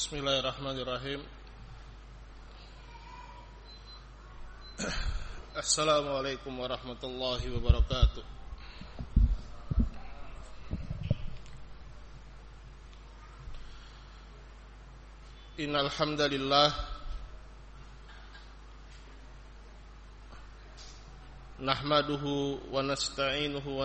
Bismillahirrahmanirrahim. Assalamualaikum warahmatullahi wabarakatuh. Innal hamdalillah nahmaduhu wa nasta'inuhu wa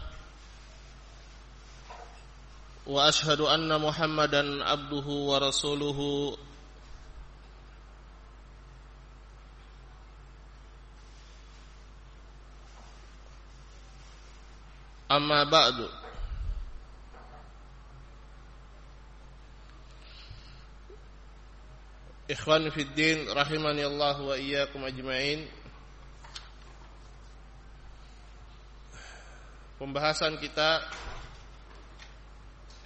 واشهد ان محمدا عبده ورسوله اما بعد Ikhwan fi din rahimani Allah wa iyyakum ajmain. Pembahasan kita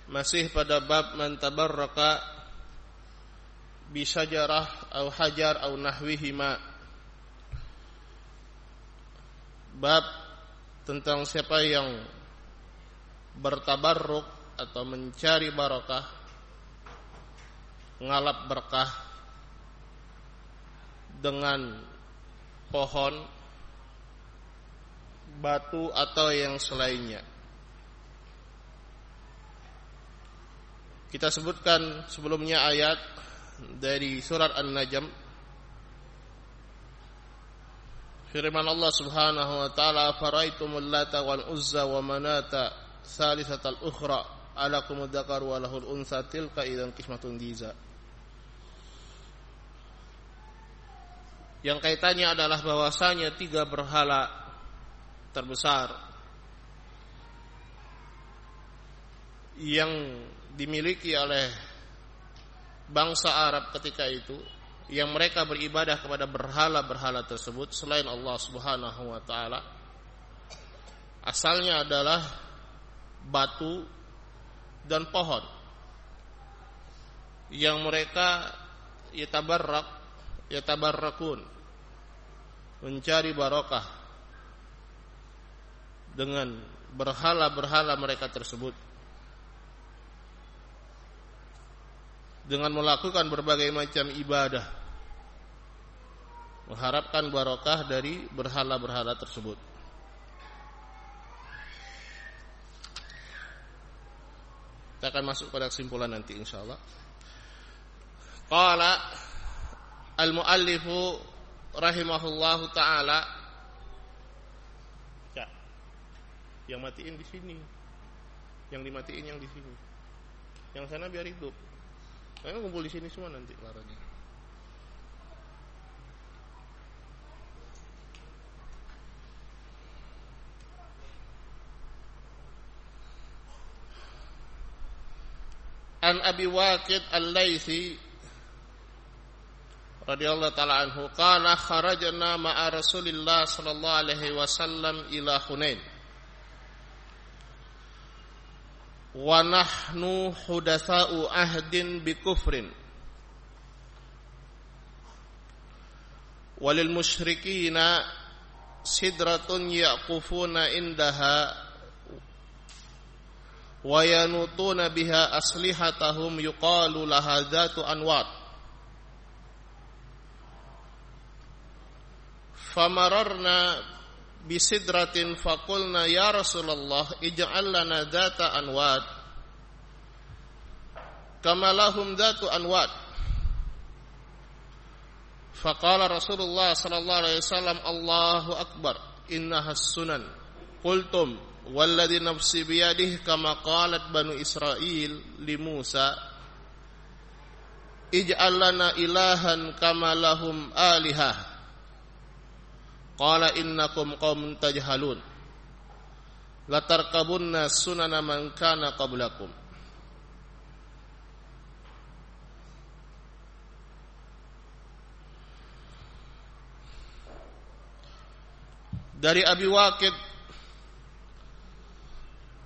masih pada bab man tabarraka bi syajarah au hajar au nahwihima. Bab tentang siapa yang bertabarruk atau mencari barakah ngalap berkah dengan pohon batu atau yang selainnya Kita sebutkan sebelumnya ayat dari surat An-Najm. Firman Allah Subhanahu wa taala faraitumul lata wal uzza wa manata salisatal ukhra alakum dzakar wa lahul unsa tilka idzan qismatun diza. Yang kaitannya adalah bahwasanya tiga berhala terbesar. Yang dimiliki oleh bangsa Arab ketika itu yang mereka beribadah kepada berhala-berhala tersebut selain Allah Subhanahu wa taala asalnya adalah batu dan pohon yang mereka yatabarrak yatabarrakun mencari barokah dengan berhala-berhala mereka tersebut dengan melakukan berbagai macam ibadah mengharapkan barokah dari berhala-berhala tersebut. Kita akan masuk pada kesimpulan nanti insyaallah. Qala al-muallifu rahimahullahu taala. Ya yang matiin di sini. Yang dimatiin yang di sini. Yang sana biar hidup Kayaknya kumpul di sini semua nanti laranya. An Abi Waqid Al-Laitsi radhiyallahu taala anhu qala kharajna ma'a Rasulillah sallallahu alaihi wasallam ila Hunain wa nahnu hudatsa'u ahdin bi kufrin. Walil musyrikina sidratun yaqufuna indaha wa yanutuna biha aslihatahum yuqalu laha dzatu anwat. Famararna bisidratin faqulna ya Rasulullah ij'al lana data anwad. Kama lahum datu anwad. Faqala Rasulullah sallallahu alaihi wasallam Allahu akbar innaha sunan. Qultum walladhi nafsi biyadihi kama qalat banu Israil li Musa. Ij'al ilahan kama lahum alihah Qala innakum qaumun tajhalun. latarkabunna sunana man kana qablakum dari Abi Waqid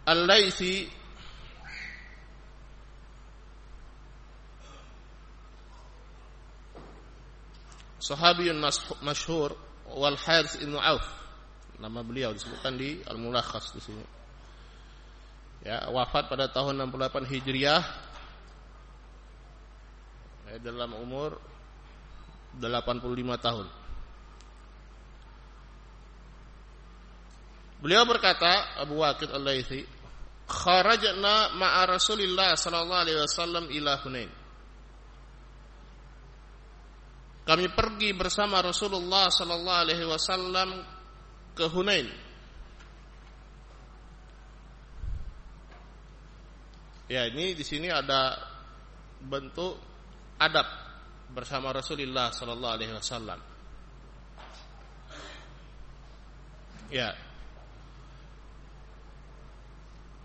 Al-Laitsi sahabiyun masyhur wal Harits bin Auf. Nama beliau disebutkan di Al-Mulakhas di sini. Ya wafat pada tahun 68 Hijriah. Ya, dalam umur 85 tahun. Beliau berkata Abu Waqid Al-Laitsi kharajna ma'a Rasulillah sallallahu alaihi wasallam ila Hunain kami pergi bersama Rasulullah sallallahu alaihi wasallam ke Hunain. Ya, ini di sini ada bentuk adab bersama Rasulullah sallallahu alaihi wasallam. Ya.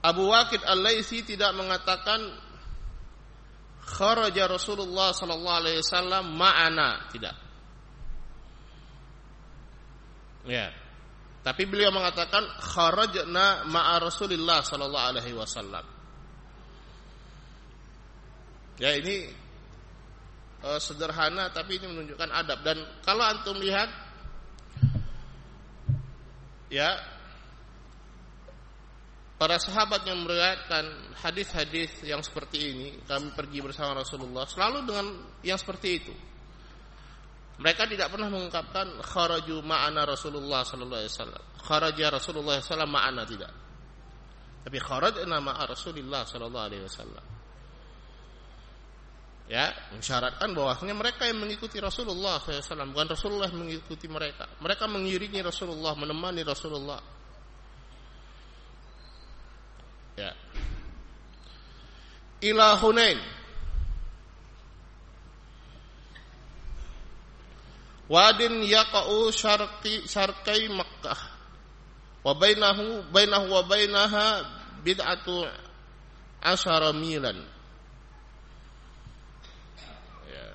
Abu Waqid Al-Laitsi tidak mengatakan kharaja Rasulullah sallallahu alaihi wasallam ma'ana, tidak. Ya. Tapi beliau mengatakan kharajna ma'a Rasulillah sallallahu alaihi wasallam. Ya ini uh, sederhana tapi ini menunjukkan adab dan kalau antum lihat ya Para sahabat yang meriwayatkan hadis-hadis yang seperti ini, kami pergi bersama Rasulullah selalu dengan yang seperti itu. Mereka tidak pernah mengungkapkan kharaju ma'ana Rasulullah sallallahu alaihi wasallam. Kharaja Rasulullah sallallahu ma'ana tidak. Tapi kharajna ma'a Rasulullah sallallahu alaihi wasallam. Ya, mensyaratkan bahwasanya mereka yang mengikuti Rasulullah SAW bukan Rasulullah yang mengikuti mereka. Mereka mengiringi Rasulullah, menemani Rasulullah. Ya. Ila Hunain. Wadin yaqa'u syarqi syarqai Makkah. Wa bainahu bainahu wa bainaha bid'atu asyara milan. Ya.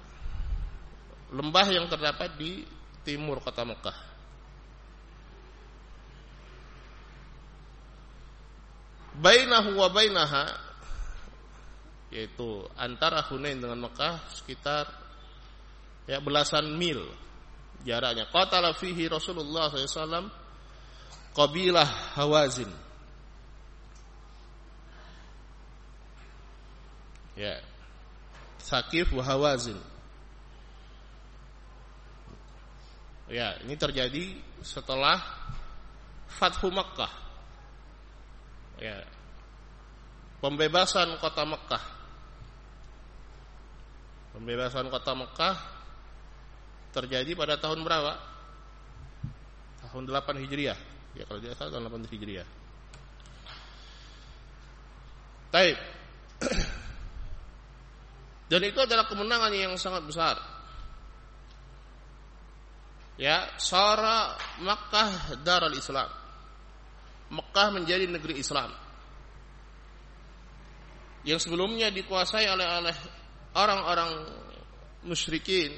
Lembah yang terdapat di timur kota Mekah. Bainahu wa bainaha yaitu antara Hunain dengan Mekah sekitar ya belasan mil jaraknya. Qatala fihi Rasulullah SAW qabilah Hawazin. Ya. Sakif wa Hawazin. Ya, ini terjadi setelah Fathu Makkah ya. Pembebasan kota Mekah. Pembebasan kota Mekah terjadi pada tahun berapa? Tahun 8 Hijriah. Ya kalau tidak salah tahun 8 Hijriah. Taib. Dan itu adalah kemenangan yang sangat besar. Ya Sara Makkah Darul Islam Mekah menjadi negeri Islam. Yang sebelumnya dikuasai oleh oleh orang-orang musyrikin.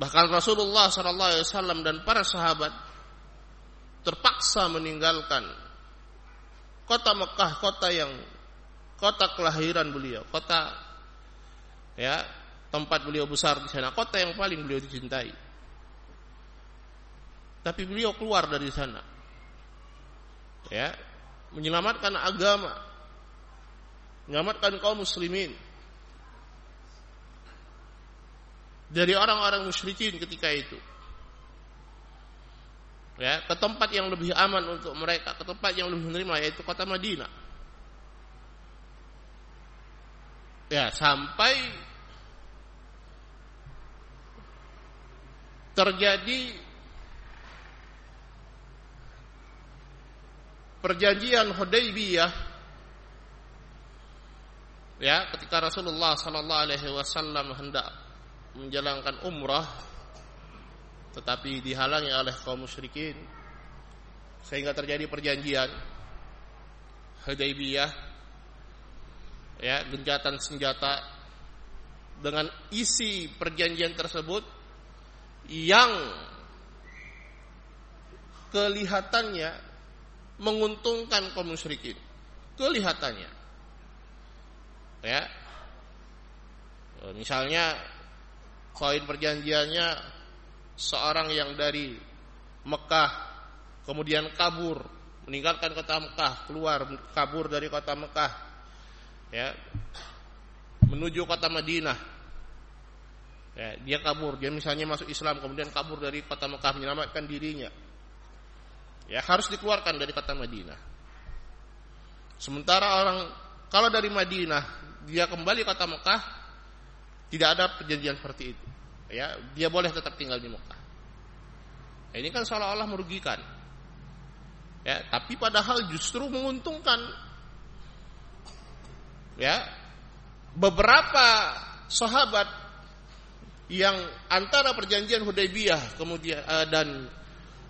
Bahkan Rasulullah SAW dan para sahabat terpaksa meninggalkan kota Mekah kota yang kota kelahiran beliau kota ya tempat beliau besar di sana kota yang paling beliau dicintai tapi beliau keluar dari sana. Ya, menyelamatkan agama. Menyelamatkan kaum muslimin. Dari orang-orang musyrikin ketika itu. Ya, ke tempat yang lebih aman untuk mereka, ke tempat yang lebih menerima yaitu kota Madinah. Ya, sampai terjadi perjanjian Hudaybiyah ya ketika Rasulullah sallallahu alaihi wasallam hendak menjalankan umrah tetapi dihalangi oleh kaum musyrikin sehingga terjadi perjanjian Hudaybiyah ya gencatan senjata dengan isi perjanjian tersebut yang kelihatannya menguntungkan kaum musyrikin. Kelihatannya. Ya. Misalnya koin perjanjiannya seorang yang dari Mekah kemudian kabur meninggalkan kota Mekah keluar kabur dari kota Mekah ya menuju kota Madinah. Ya, dia kabur. Dia misalnya masuk Islam kemudian kabur dari kota Mekah menyelamatkan dirinya ya harus dikeluarkan dari kota Madinah sementara orang kalau dari Madinah dia kembali kota Mekah tidak ada perjanjian seperti itu ya dia boleh tetap tinggal di Mekah ini kan seolah-olah merugikan Ya, tapi padahal justru menguntungkan. Ya. Beberapa sahabat yang antara perjanjian Hudaybiyah kemudian uh, dan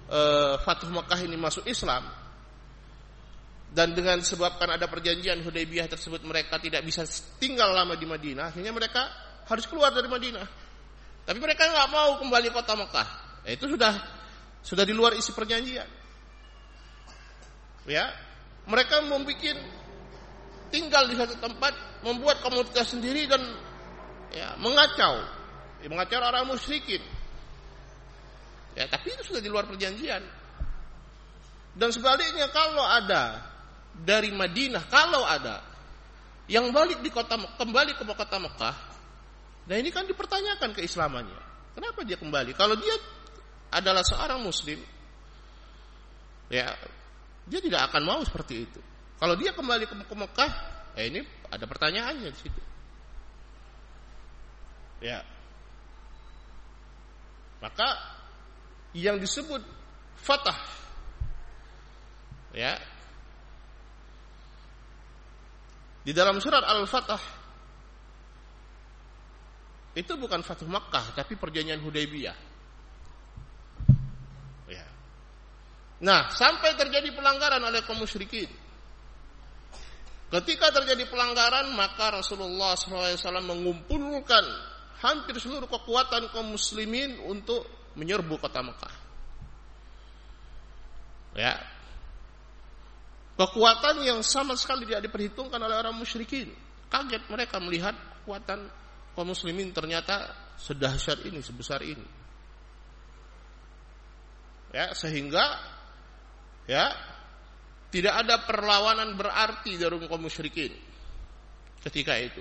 uh, Fathu Mekah ini masuk Islam dan dengan sebabkan ada perjanjian Hudaybiyah tersebut mereka tidak bisa tinggal lama di Madinah. Akhirnya mereka harus keluar dari Madinah. Tapi mereka nggak mau kembali kota Mekah ya, itu sudah sudah di luar isi perjanjian. Ya mereka membuat tinggal di satu tempat membuat komunitas sendiri dan ya mengacau. Ya, mengacau orang musyrikin ya tapi itu sudah di luar perjanjian dan sebaliknya kalau ada dari Madinah kalau ada yang balik di kota kembali ke kota Mekah nah ini kan dipertanyakan keislamannya kenapa dia kembali kalau dia adalah seorang muslim ya dia tidak akan mau seperti itu. Kalau dia kembali ke, Mekah, eh ini ada pertanyaannya di situ. Ya. Maka yang disebut fatah ya di dalam surat Al-Fatah itu bukan Fatah Makkah tapi perjanjian Hudaybiyah. Nah, sampai terjadi pelanggaran oleh kaum musyrikin. Ketika terjadi pelanggaran, maka Rasulullah SAW mengumpulkan hampir seluruh kekuatan kaum muslimin untuk menyerbu kota Mekah. Ya. Kekuatan yang sama sekali tidak diperhitungkan oleh orang musyrikin. Kaget mereka melihat kekuatan kaum muslimin ternyata sedahsyat ini, sebesar ini. Ya, sehingga ya tidak ada perlawanan berarti dari kaum musyrikin ketika itu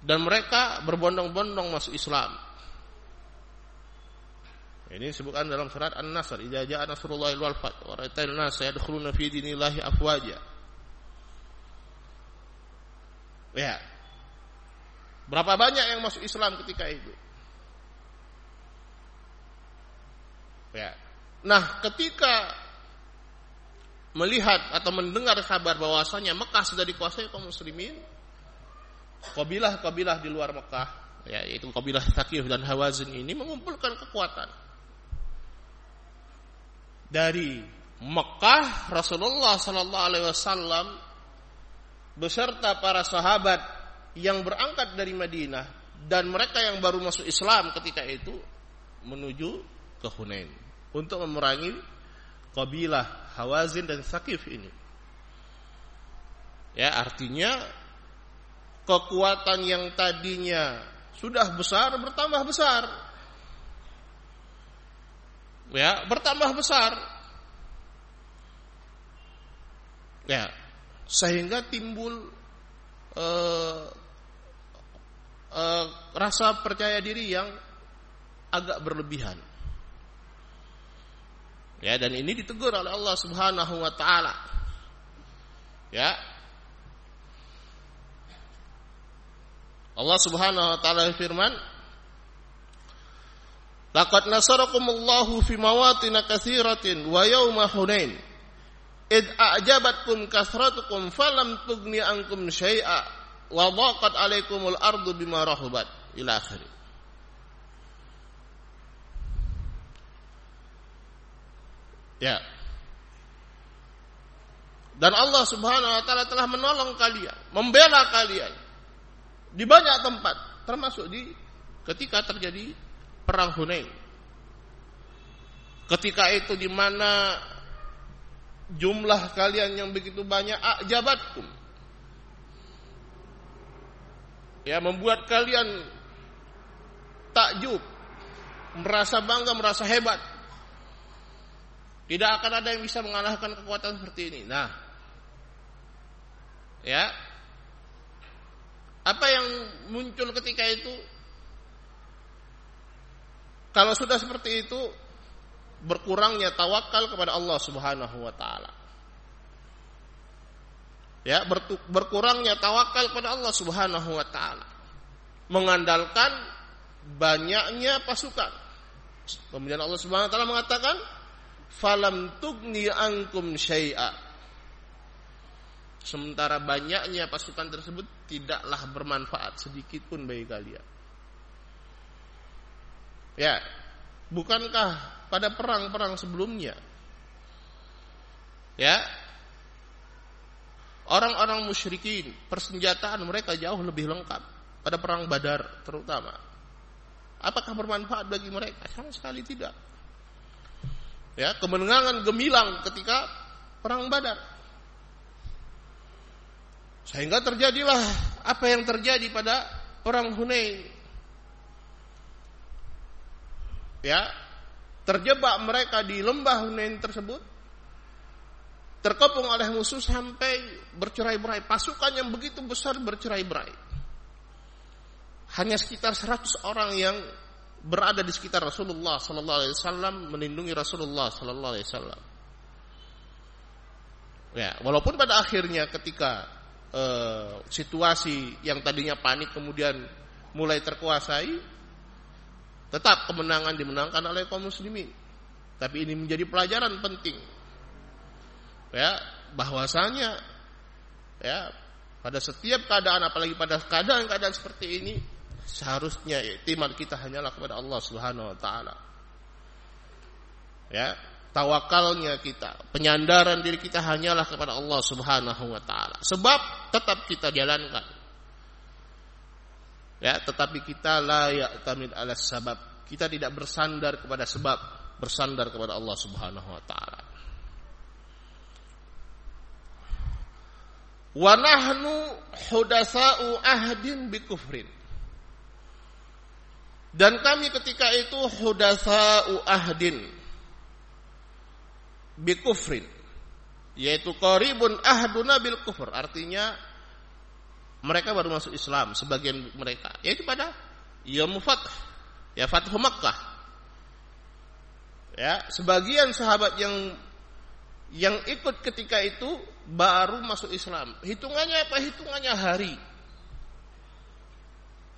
dan mereka berbondong-bondong masuk Islam ini disebutkan dalam surat An-Nasr idza jaa nasrullahi wal fath wa ra'aital nas yadkhuluna fi dinillahi afwaja. Ya. Berapa banyak yang masuk Islam ketika itu? Ya. Nah, ketika melihat atau mendengar kabar bahwasanya Mekah sudah dikuasai kaum muslimin, kabilah-kabilah di luar Mekah, ya, yaitu kabilah Thaqif dan Hawazin ini mengumpulkan kekuatan. Dari Mekah Rasulullah sallallahu alaihi wasallam beserta para sahabat yang berangkat dari Madinah dan mereka yang baru masuk Islam ketika itu menuju ke Hunain untuk memerangi kabilah Hawazin dan Sakif ini. Ya, artinya kekuatan yang tadinya sudah besar bertambah besar. Ya, bertambah besar. Ya, sehingga timbul uh, uh, rasa percaya diri yang agak berlebihan. Ya, dan ini ditegur oleh Allah Subhanahu wa taala. Ya. Allah Subhanahu wa taala firman, Laqad nasarakumullahu fi mawatin katsiratin wa yauma Hunain. Id a'jabatkum kasratukum falam tughni ankum syai'a wa dhaqat 'alaikumul ardu bima rahabat ila akhir. Ya. Dan Allah Subhanahu wa taala telah menolong kalian, membela kalian di banyak tempat, termasuk di ketika terjadi perang Hunain. Ketika itu di mana jumlah kalian yang begitu banyak ajabatkum. Ya, membuat kalian takjub, merasa bangga, merasa hebat. Tidak akan ada yang bisa mengalahkan kekuatan seperti ini. Nah, ya, apa yang muncul ketika itu? Kalau sudah seperti itu, berkurangnya tawakal kepada Allah Subhanahu wa taala. Ya, berkurangnya tawakal kepada Allah Subhanahu wa taala. Mengandalkan banyaknya pasukan. Kemudian Allah Subhanahu wa taala mengatakan, "Falam tugni ankum syai'a." Sementara banyaknya pasukan tersebut tidaklah bermanfaat sedikit pun bagi kalian. Ya, bukankah pada perang-perang sebelumnya ya orang-orang musyrikin persenjataan mereka jauh lebih lengkap pada perang Badar terutama Apakah bermanfaat bagi mereka? Sama sekali tidak. Ya, kemenangan gemilang ketika perang Badar. Sehingga terjadilah apa yang terjadi pada perang Hunain. Ya, terjebak mereka di lembah Hunain tersebut. Terkepung oleh musuh sampai bercerai-berai. Pasukan yang begitu besar bercerai-berai hanya sekitar 100 orang yang berada di sekitar Rasulullah sallallahu alaihi wasallam melindungi Rasulullah sallallahu alaihi wasallam. Ya, walaupun pada akhirnya ketika uh, situasi yang tadinya panik kemudian mulai terkuasai, tetap kemenangan dimenangkan oleh kaum muslimin. Tapi ini menjadi pelajaran penting. Ya, bahwasanya ya pada setiap keadaan apalagi pada keadaan-keadaan seperti ini seharusnya iktimat kita hanyalah kepada Allah Subhanahu wa taala. Ya, tawakalnya kita, penyandaran diri kita hanyalah kepada Allah Subhanahu wa taala. Sebab tetap kita jalankan. Ya, tetapi kita la ya'tamid ala sabab. Kita tidak bersandar kepada sebab, bersandar kepada Allah Subhanahu wa taala. Wa nahnu hudasa'u ahdin bi kufrin. Dan kami ketika itu hudasa'u ahdin bikufrin yaitu qaribun ahduna bil kufur artinya mereka baru masuk Islam sebagian mereka. Yaitu pada Yaum Fath. Ya Fathu Makkah. Ya sebagian sahabat yang yang ikut ketika itu baru masuk Islam. Hitungannya apa? Hitungannya hari.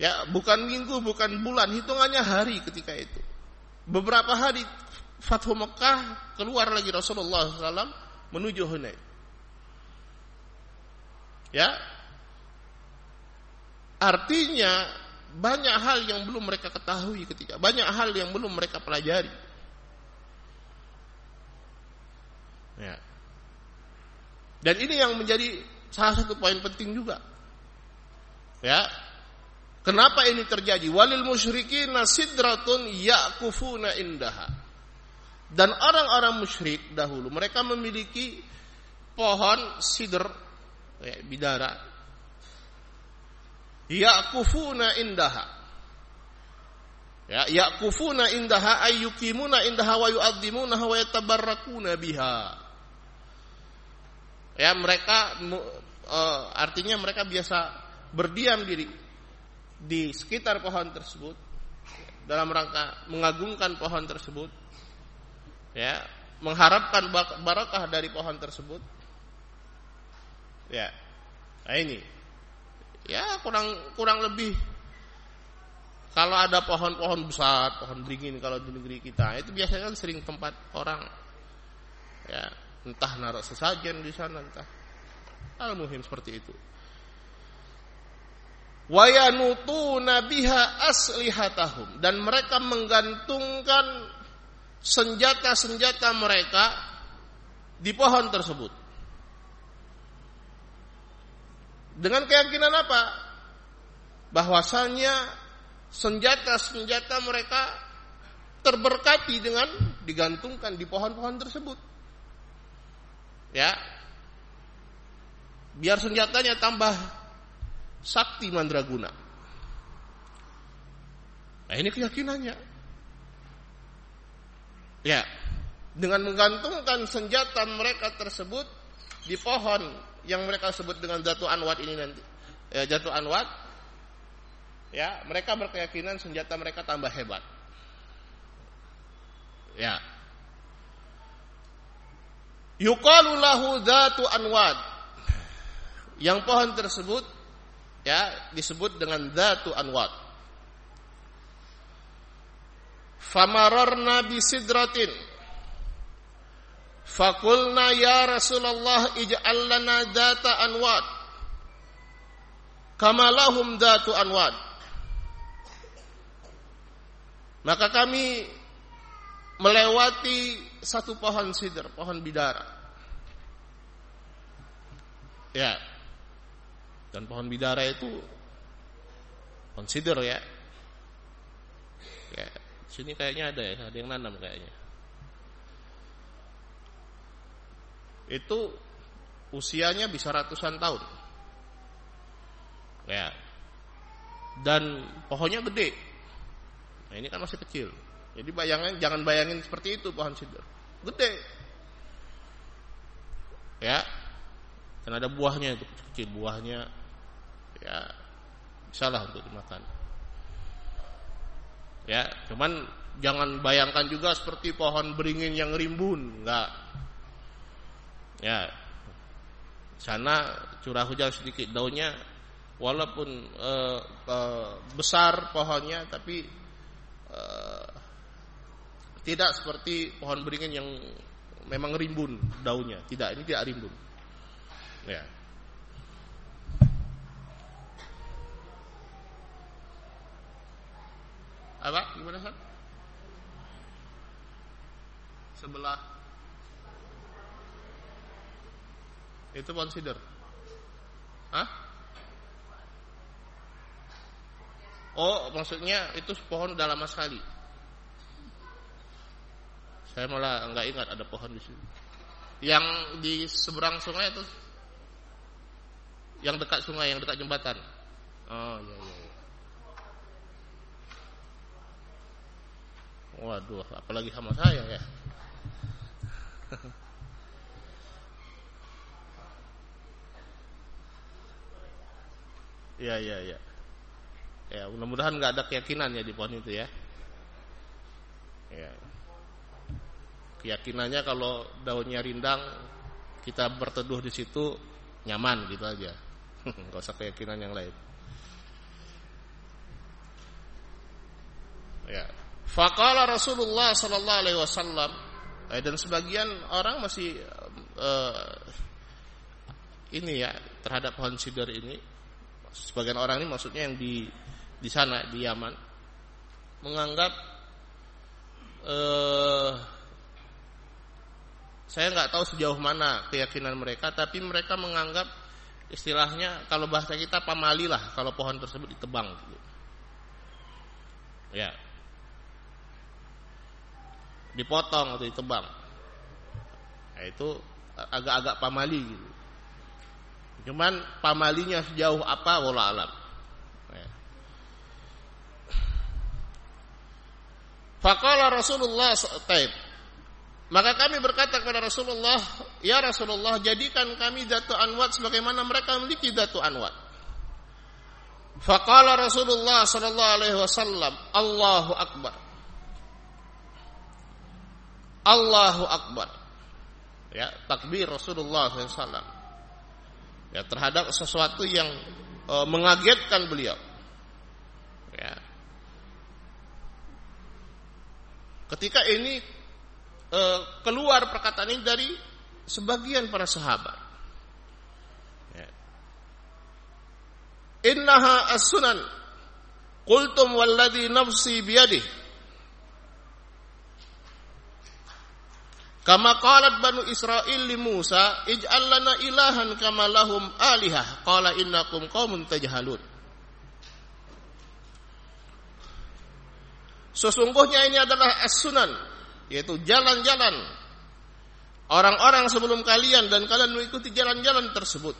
Ya, bukan minggu, bukan bulan, hitungannya hari ketika itu. Beberapa hari Fathu Mekah keluar lagi Rasulullah SAW menuju Hunain. Ya, artinya banyak hal yang belum mereka ketahui ketika banyak hal yang belum mereka pelajari. Ya. Dan ini yang menjadi salah satu poin penting juga. Ya, Kenapa ini terjadi? Walil musyrikin sidratun yakufuna indaha. Dan orang-orang musyrik dahulu mereka memiliki pohon sidr ya, bidara yakufuna indaha. Ya, yakufuna indaha ayyukimuna indaha wa yu'adzimuna wa yatabarrakuna biha. Ya, mereka uh, artinya mereka biasa berdiam diri di sekitar pohon tersebut dalam rangka mengagungkan pohon tersebut ya mengharapkan barakah dari pohon tersebut ya nah ini ya kurang kurang lebih. Kalau ada pohon-pohon besar pohon beringin kalau di negeri kita itu biasanya kan sering tempat orang. Ya entah naruh sesajen di sana entah. Al muhim seperti itu. Wayanutuna biha aslihatahum dan mereka menggantungkan senjata-senjata mereka di pohon tersebut. Dengan keyakinan apa? Bahwasanya senjata-senjata mereka terberkati dengan digantungkan di pohon-pohon tersebut. Ya. Biar senjatanya tambah sakti mandraguna. Nah, ini keyakinannya. Ya, dengan menggantungkan senjata mereka tersebut di pohon yang mereka sebut dengan jatuh anwat ini nanti. Ya, jatuh anwat. Ya, mereka berkeyakinan senjata mereka tambah hebat. Ya. Yuqalu lahu dzatu anwad. Yang pohon tersebut ya disebut dengan dzatu anwad. Famararna sidratin Fakulna ya Rasulullah ij'al lana dzata anwad kama lahum dzatu anwad Maka kami melewati satu pohon sidr, pohon bidara. Ya. Dan pohon bidara itu pohon sidr ya. Ya, sini kayaknya ada ya, ada yang nanam kayaknya. Itu usianya bisa ratusan tahun. Ya. Dan pohonnya gede. Nah, ini kan masih kecil. Jadi bayangin jangan bayangin seperti itu pohon sidr. Gede. Ya. Dan ada buahnya itu kecil buahnya ya salah untuk dimakan. Ya, cuman jangan bayangkan juga seperti pohon beringin yang rimbun, enggak. Ya. Sana curah hujan sedikit daunnya walaupun uh, uh, besar pohonnya tapi uh, tidak seperti pohon beringin yang memang rimbun daunnya. Tidak, ini tidak rimbun. Ya. Apa? Gimana? Sebelah Itu pohon sidr. Hah? Oh, maksudnya itu pohon udah lama sekali. Saya malah nggak ingat ada pohon di sini. Yang di seberang sungai itu yang dekat sungai, yang dekat jembatan. Oh, iya iya. iya. Waduh, apalagi sama saya ya. Iya iya iya. Ya, mudah-mudahan nggak ada keyakinan ya di pohon itu ya. Ya keyakinannya kalau daunnya rindang kita berteduh di situ nyaman gitu aja nggak usah keyakinan yang lain ya Fakala Rasulullah Sallallahu Alaihi Wasallam eh, dan sebagian orang masih uh, ini ya terhadap pohon sidar ini sebagian orang ini maksudnya yang di di sana di Yaman menganggap uh, saya nggak tahu sejauh mana keyakinan mereka, tapi mereka menganggap istilahnya kalau bahasa kita pamali lah kalau pohon tersebut ditebang. Ya, dipotong atau ditebang. Nah, itu agak-agak pamali gitu. Cuman pamalinya sejauh apa wala alam. Ya. Faqala Rasulullah taib maka kami berkata kepada Rasulullah, "Ya Rasulullah, jadikan kami datu anwat sebagaimana mereka memiliki datu anwat." Faqala Rasulullah sallallahu alaihi wasallam, "Allahu akbar." Allahu akbar. Ya, takbir Rasulullah SAW. Ya, terhadap sesuatu yang e, mengagetkan beliau. Ya. Ketika ini Eh, keluar perkataan ini dari sebagian para sahabat. Ya. Innaha as-sunan qultum walladhi nafsi biyadih Kama qalat Banu Israel li Musa, "Ij'al lana ilahan kama lahum alihah." Qala innakum qaumun tajhalun. Sesungguhnya ini adalah as-sunan, yaitu jalan-jalan orang-orang sebelum kalian dan kalian mengikuti jalan-jalan tersebut.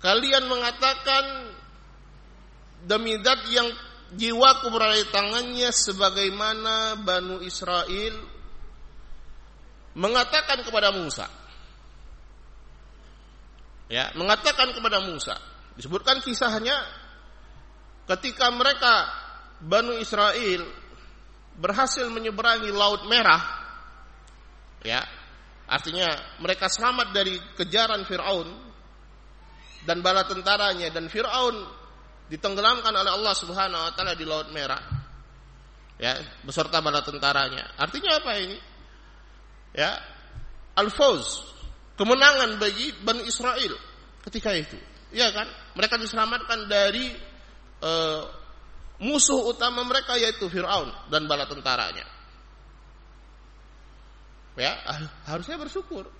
Kalian mengatakan demi dat yang jiwaku berada tangannya sebagaimana Banu Israel mengatakan kepada Musa. Ya, mengatakan kepada Musa. Disebutkan kisahnya ketika mereka Banu Israel berhasil menyeberangi Laut Merah, ya, artinya mereka selamat dari kejaran Fir'aun dan bala tentaranya dan Fir'aun ditenggelamkan oleh Allah Subhanahu wa taala di Laut Merah. Ya, beserta bala tentaranya. Artinya apa ini? Ya, al-fawz, kemenangan bagi Bani Israel ketika itu. Ya kan? Mereka diselamatkan dari uh, musuh utama mereka yaitu Firaun dan bala tentaranya. Ya, harusnya bersyukur.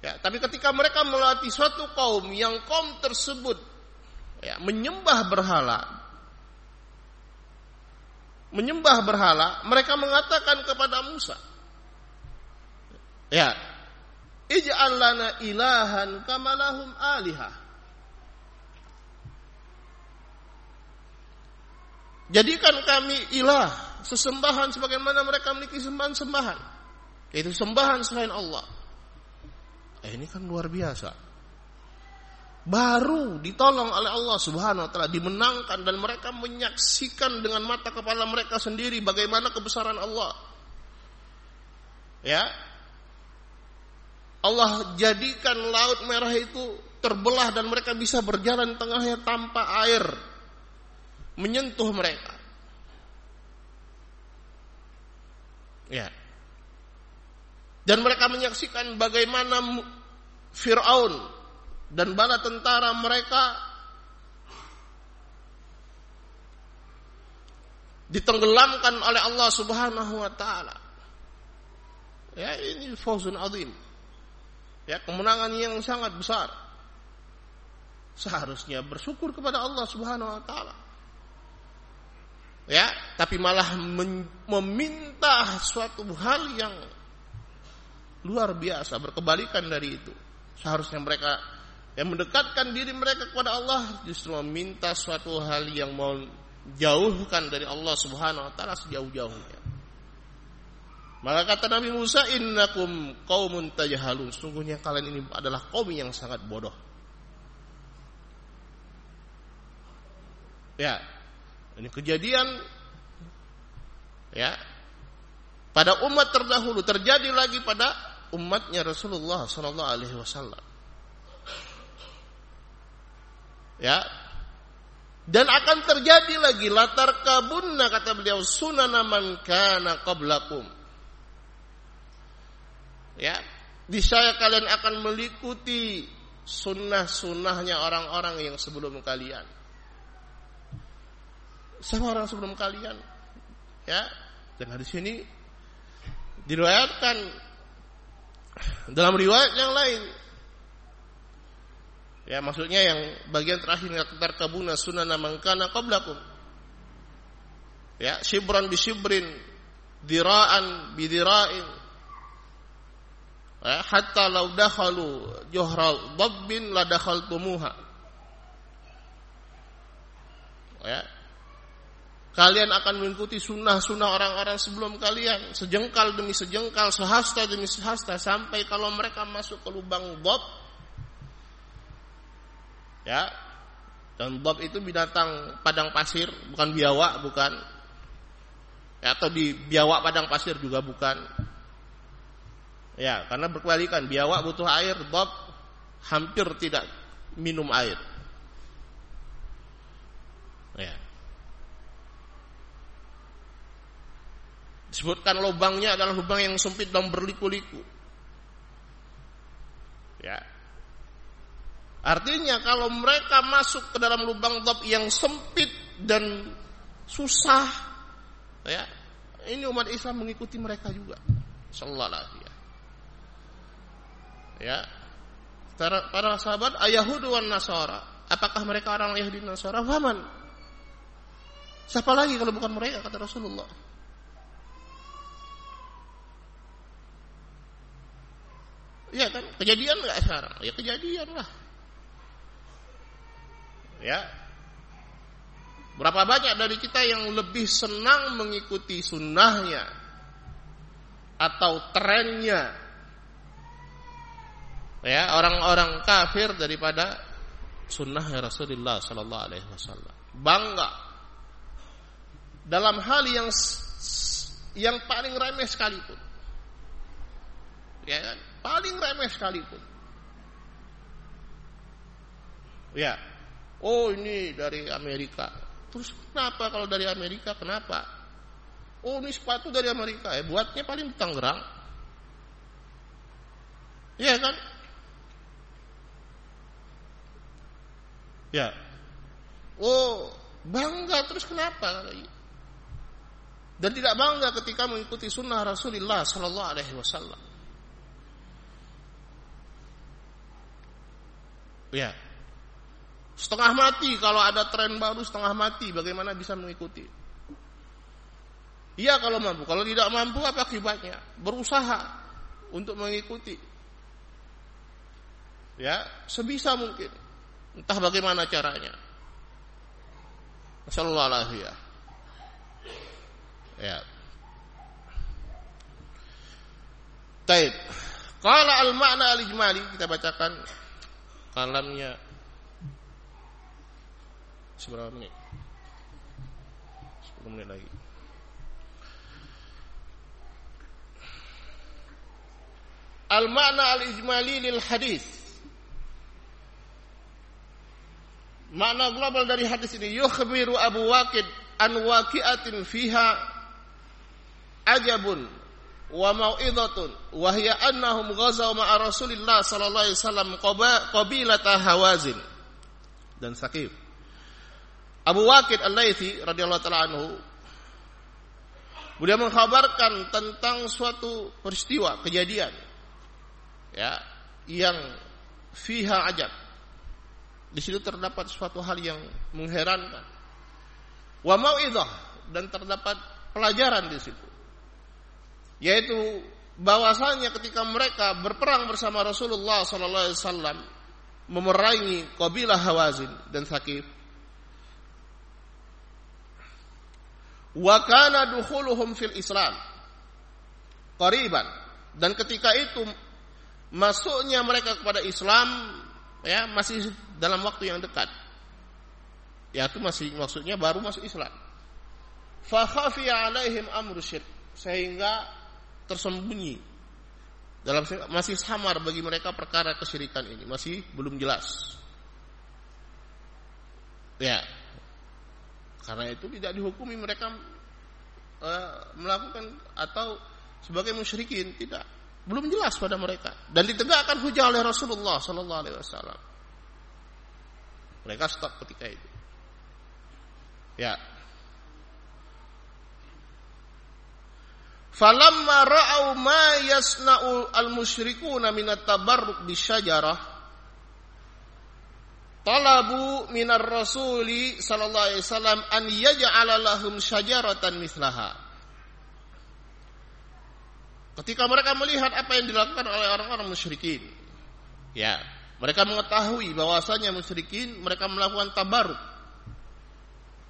Ya, tapi ketika mereka melatih suatu kaum yang kaum tersebut ya, menyembah berhala, menyembah berhala, mereka mengatakan kepada Musa, ya, ij'al lana ilahan kamalahum alihah. Jadikan kami ilah, sesembahan sebagaimana mereka memiliki sembahan-sembahan. Yaitu sembahan selain Allah. Eh, ini kan luar biasa. Baru ditolong oleh Allah Subhanahu wa taala, dimenangkan dan mereka menyaksikan dengan mata kepala mereka sendiri bagaimana kebesaran Allah. Ya. Allah jadikan laut merah itu terbelah dan mereka bisa berjalan tengahnya tanpa air menyentuh mereka. Ya. Dan mereka menyaksikan bagaimana Fir'aun dan bala tentara mereka ditenggelamkan oleh Allah Subhanahu wa taala. Ya, ini fawzun azim. Ya, kemenangan yang sangat besar. Seharusnya bersyukur kepada Allah Subhanahu wa taala. Ya tapi malah meminta suatu hal yang luar biasa berkebalikan dari itu. Seharusnya mereka yang mendekatkan diri mereka kepada Allah justru meminta suatu hal yang mau jauhkan dari Allah Subhanahu wa taala sejauh-jauhnya maka kata Nabi Musa innakum qaumun tajhalun sungguhnya kalian ini adalah kaum yang sangat bodoh ya ini kejadian ya pada umat terdahulu terjadi lagi pada umatnya Rasulullah Sallallahu Alaihi Wasallam. Ya, dan akan terjadi lagi latar kabunna kata beliau sunana man kana qablakum. Ya, saya kalian akan mengikuti sunnah-sunnahnya orang-orang yang sebelum kalian sama orang sebelum kalian. Ya, dan hadis ini diriwayatkan dalam riwayat yang lain. Ya, maksudnya yang bagian terakhir kata kabuna sunnah man kana qablakum. Ya, shibran bi shibrin, dira'an bi dira'in. Ya, hatta law dakhalu juhra dabbin la dakhaltumuha. Ya, Kalian akan mengikuti sunnah-sunnah orang-orang sebelum kalian. Sejengkal demi sejengkal, sehasta demi sehasta. Sampai kalau mereka masuk ke lubang bob. Ya. Dan bob itu binatang padang pasir. Bukan biawak, bukan. Ya, atau di biawak padang pasir juga bukan. Ya, karena berkebalikan. Biawak butuh air, bob hampir tidak minum air. Ya. Disebutkan lubangnya adalah lubang yang sempit dan berliku-liku. Ya. Artinya kalau mereka masuk ke dalam lubang top yang sempit dan susah, ya, ini umat Islam mengikuti mereka juga. sallallahu alaihi Ya. Para, sahabat Ayahudu wan Nasara, apakah mereka orang Yahudi dan Nasara? Faman. Siapa lagi kalau bukan mereka kata Rasulullah. Ya kan, kejadian nggak sekarang? Ya kejadian lah. Ya. Berapa banyak dari kita yang lebih senang mengikuti sunnahnya atau trennya ya orang-orang kafir daripada sunnah Rasulullah Sallallahu Alaihi Wasallam. Bangga. Dalam hal yang yang paling remeh sekalipun. Ya kan paling remeh sekalipun. Ya. Oh ini dari Amerika. Terus kenapa kalau dari Amerika? Kenapa? Oh ini sepatu dari Amerika. Ya buatnya paling di Tangerang. Ya kan Ya. Oh, bangga terus kenapa? Dan tidak bangga ketika mengikuti sunnah Rasulullah Sallallahu Alaihi Wasallam. Ya. Setengah mati kalau ada tren baru setengah mati bagaimana bisa mengikuti? Iya kalau mampu, kalau tidak mampu apa akibatnya? Berusaha untuk mengikuti. Ya, sebisa mungkin. Entah bagaimana caranya. Sallallahu ya. Ya. Taib. Qala al-ma'na al-ijmali kita bacakan kalamnya seberapa menit? 10 menit lagi. Al-ma'na al-ijmali lil hadis Makna global dari hadis ini yukhbiru Abu Waqid an waqi'atin fiha ajabun wa mau'izatun wa hiya annahum ghazaw ma'a Rasulillah sallallahu alaihi wasallam qabilata Hawazin dan Sakif. Abu Waqid Al-Laitsi radhiyallahu taala anhu Beliau mengkhabarkan tentang suatu peristiwa, kejadian ya, yang fiha ajab di situ terdapat suatu hal yang mengherankan. Wa mau'idah dan terdapat pelajaran di situ. Yaitu bahwasanya ketika mereka berperang bersama Rasulullah sallallahu alaihi wasallam memerangi kabilah Hawazin dan Thaqif wa kana dukhuluhum fil Islam qariban dan ketika itu masuknya mereka kepada Islam ya masih dalam waktu yang dekat. Ya itu masih maksudnya baru masuk Islam. Fa khafiya alaihim amru syirk sehingga tersembunyi dalam masih samar bagi mereka perkara kesyirikan ini masih belum jelas. Ya. Karena itu tidak dihukumi mereka uh, melakukan atau sebagai musyrikin tidak belum jelas pada mereka dan ditegakkan hujah oleh Rasulullah sallallahu alaihi wasallam. Mereka stop ketika itu. Ya. Falamma ra'au ma yasna'u al-musyrikuna min at-tabarruk bisyajarah talabu minar rasuli sallallahu alaihi wasallam an yaj'ala lahum syajaratan mislaha Ketika mereka melihat apa yang dilakukan oleh orang-orang musyrikin, ya, mereka mengetahui bahwasanya musyrikin mereka melakukan tabaruk,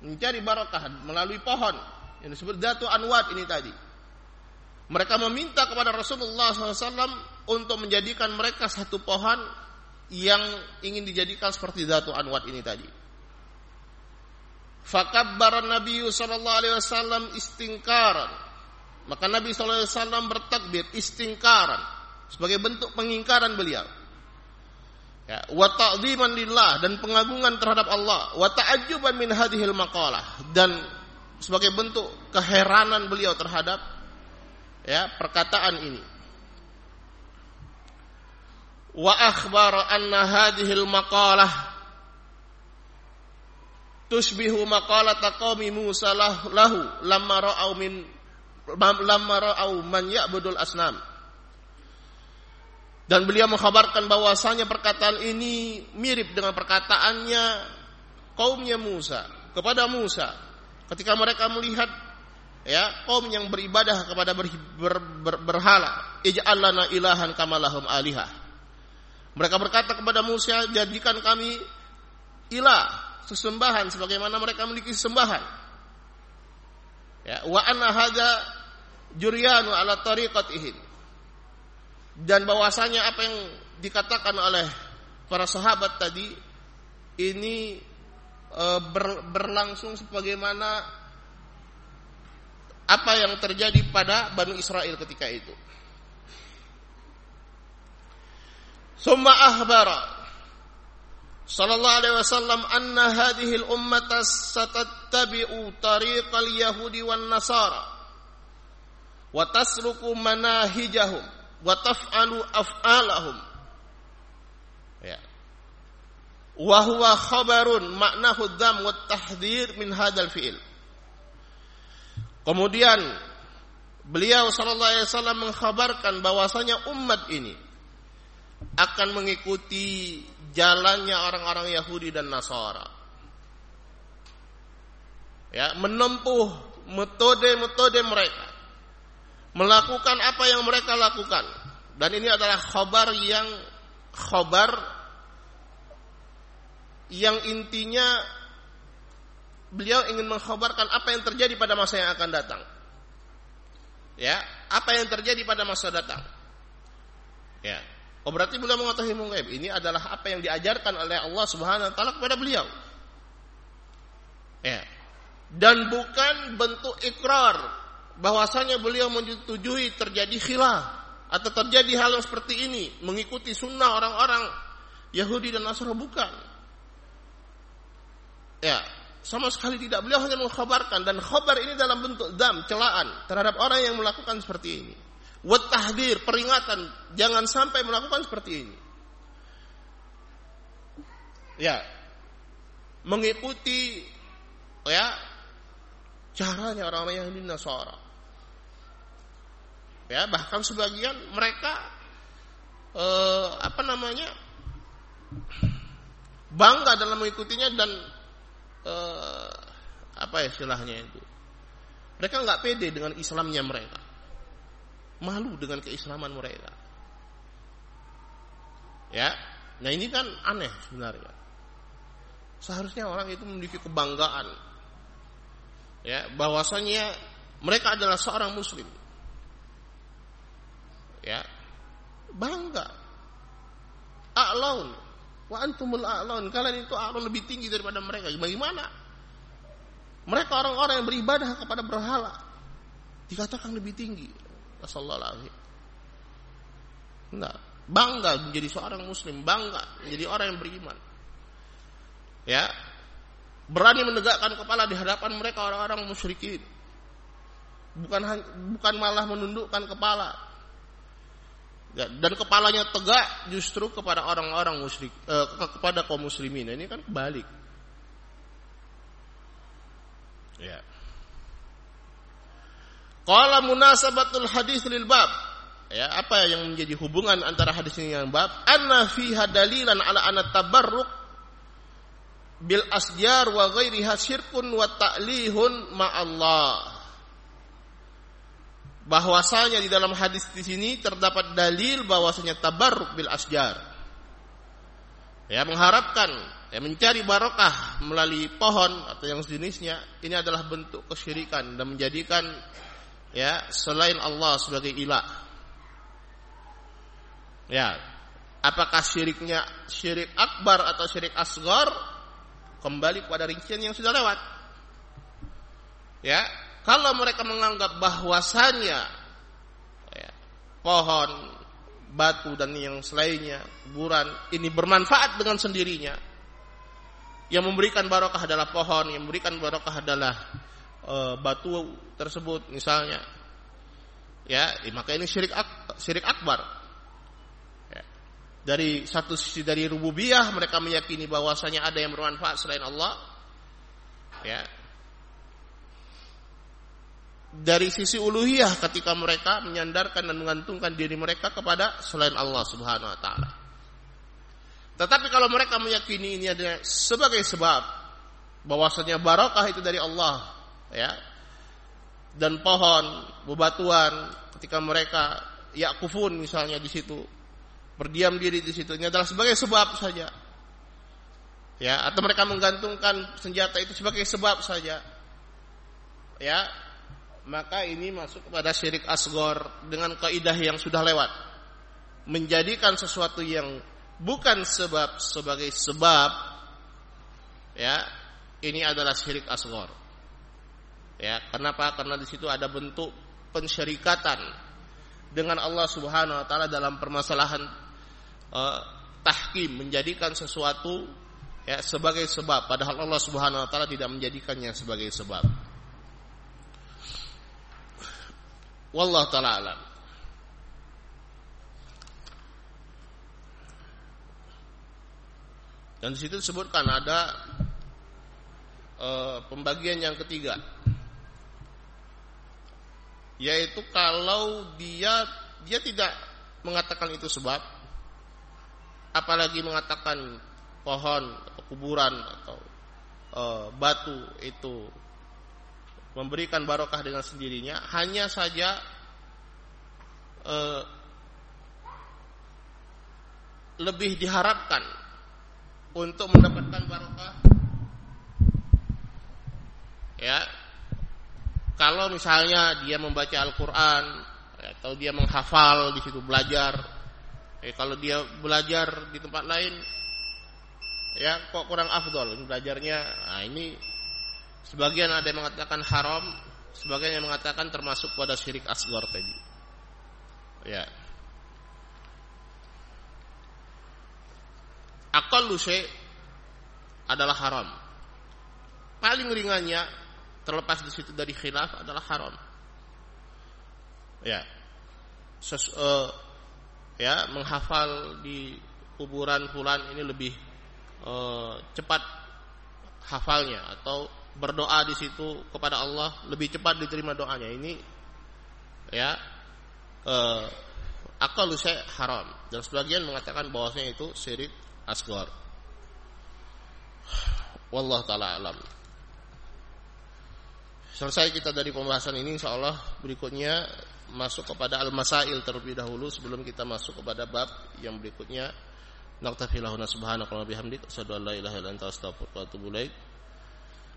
mencari barakah melalui pohon yang disebut datu anwat ini tadi. Mereka meminta kepada Rasulullah SAW untuk menjadikan mereka satu pohon yang ingin dijadikan seperti datu anwat ini tadi. Fakabbaran Nabi sallallahu alaihi wasallam istingkaran maka Nabi SAW bertakbir istingkaran sebagai bentuk pengingkaran beliau. Ya, wa ta'ziman lillah dan pengagungan terhadap Allah, wa ta'ajjuban min hadhil maqalah. Dan sebagai bentuk keheranan beliau terhadap ya perkataan ini. Wa akhbar anna hadhil maqalah. Tushbihu maqalata qaumi Musa lahu lamma ra'au min lamma ra'au man ya'budul asnam dan beliau mengkhabarkan bahwasanya perkataan ini mirip dengan perkataannya kaumnya Musa kepada Musa. Ketika mereka melihat ya kaum yang beribadah kepada ber, ber, ber, berhala ij'al lana ilahan kamalahum alihah. Mereka berkata kepada Musa jadikan kami ilah sesembahan sebagaimana mereka memiliki sembahan ya wa anna hadza juryanu ala tariqatihim dan bahwasanya apa yang dikatakan oleh para sahabat tadi ini e, ber, berlangsung sebagaimana apa yang terjadi pada Bani Israel ketika itu. Summa ahbara sallallahu alaihi wasallam anna hadhihi al-ummata satattabi'u tariqal yahudi wan nasara wa tasluku manahijahum wa taf'alu af'alahum. Ya. Wa huwa khabarun maknahu dham wa tahdhir min hadzal fi'il. Kemudian beliau sallallahu alaihi wasallam mengkhabarkan bahwasanya umat ini akan mengikuti jalannya orang-orang Yahudi dan Nasara. Ya menempuh metode-metode mereka melakukan apa yang mereka lakukan. Dan ini adalah khabar yang khabar yang intinya beliau ingin mengkhabarkan apa yang terjadi pada masa yang akan datang. Ya apa yang terjadi pada masa datang. Ya. Oh berarti beliau mengetahui menggaib ini adalah apa yang diajarkan oleh Allah Subhanahu wa taala kepada beliau. Ya. Dan bukan bentuk ikrar bahwasanya beliau menyetujui terjadi khilaf atau terjadi hal yang seperti ini mengikuti sunnah orang-orang Yahudi dan Nasrani bukan. Ya, sama sekali tidak. Beliau hanya mengkhabarkan dan khabar ini dalam bentuk dam, celaan terhadap orang yang melakukan seperti ini. Wat tahdir, peringatan, jangan sampai melakukan seperti ini. Ya, mengikuti ya caranya orang-orang Yahudi Nasara. Ya, bahkan sebagian mereka eh, apa namanya? bangga dalam mengikutinya dan eh, apa istilahnya itu. Mereka nggak pede dengan Islamnya mereka. Malu dengan keislaman mereka. Ya. Nah, ini kan aneh sebenarnya. Seharusnya orang itu memiliki kebanggaan ya bahwasanya mereka adalah seorang muslim ya. Bangga. A'laun. Wa antumul a'laun. Kalian itu a'laun lebih tinggi daripada mereka. Bagaimana? Mereka orang-orang yang beribadah kepada berhala. Dikatakan lebih tinggi. Rasulullah Enggak. Bangga menjadi seorang muslim, bangga menjadi orang yang beriman. Ya. Berani menegakkan kepala di hadapan mereka orang-orang musyrikin. Bukan bukan malah menundukkan kepala, dan kepalanya tegak justru kepada orang-orang musyrik eh, kepada kaum muslimin. Ini kan kebalik. Ya. Qala munasabatul hadis lil bab. Ya, apa yang menjadi hubungan antara hadis ini dengan bab? Anna fiha dalilan ala anna tabarruk bil asjar wa ghairiha syirkun wa ta'lihun ma Allah bahwasanya di dalam hadis di sini terdapat dalil bahwasanya tabarruk bil asjar. Ya, mengharapkan ya mencari barokah melalui pohon atau yang sejenisnya ini adalah bentuk kesyirikan dan menjadikan ya selain Allah sebagai ilah. Ya, apakah syiriknya syirik akbar atau syirik asgar kembali pada rincian yang sudah lewat. Ya, kalau mereka menganggap bahwasannya ya, pohon, batu dan yang selainnya, kuburan ini bermanfaat dengan sendirinya. Yang memberikan barokah adalah pohon, yang memberikan barokah adalah e, batu tersebut misalnya. Ya, maka ini syirik ak, syirik akbar. Ya. Dari satu sisi dari rububiyah mereka meyakini bahwasanya ada yang bermanfaat selain Allah. Ya, dari sisi uluhiyah ketika mereka menyandarkan dan mengantungkan diri mereka kepada selain Allah Subhanahu wa taala. Tetapi kalau mereka meyakini ini adalah sebagai sebab bahwasanya barakah itu dari Allah, ya. Dan pohon, bebatuan ketika mereka yakufun misalnya di situ berdiam diri di situ ini adalah sebagai sebab saja. Ya, atau mereka menggantungkan senjata itu sebagai sebab saja. Ya, maka ini masuk kepada syirik asgor dengan kaidah yang sudah lewat. Menjadikan sesuatu yang bukan sebab sebagai sebab ya, ini adalah syirik asgor. Ya, kenapa? Karena di situ ada bentuk pensyirikatan dengan Allah Subhanahu wa taala dalam permasalahan uh, tahkim menjadikan sesuatu ya sebagai sebab padahal Allah Subhanahu wa taala tidak menjadikannya sebagai sebab. Wallah taala alam. Dan di situ disebutkan ada uh, pembagian yang ketiga, yaitu kalau dia dia tidak mengatakan itu sebab, apalagi mengatakan pohon atau kuburan atau uh, batu itu memberikan barokah dengan sendirinya hanya saja uh, lebih diharapkan untuk mendapatkan barokah ya. Kalau misalnya dia membaca Al-Qur'an atau dia menghafal di situ belajar eh, kalau dia belajar di tempat lain ya kok kurang afdol belajarnya? Nah ini Sebagian ada yang mengatakan haram, sebagian yang mengatakan termasuk pada syirik asgar tadi. Ya. Akal syai adalah haram. Paling ringannya terlepas di situ dari khilaf adalah haram. Ya. Ses, uh, ya menghafal di kuburan fulan ini lebih uh, cepat hafalnya atau berdoa di situ kepada Allah lebih cepat diterima doanya. Ini ya eh, akal saya haram. Dan sebagian mengatakan bahwasanya itu syirik asgar wallah taala alam. Selesai kita dari pembahasan ini insyaallah berikutnya masuk kepada al-masail terlebih dahulu sebelum kita masuk kepada bab yang berikutnya. Naktafi lahuna subhanaka wa bihamdika asyhadu an la ilaha illa anta astaghfiruka wa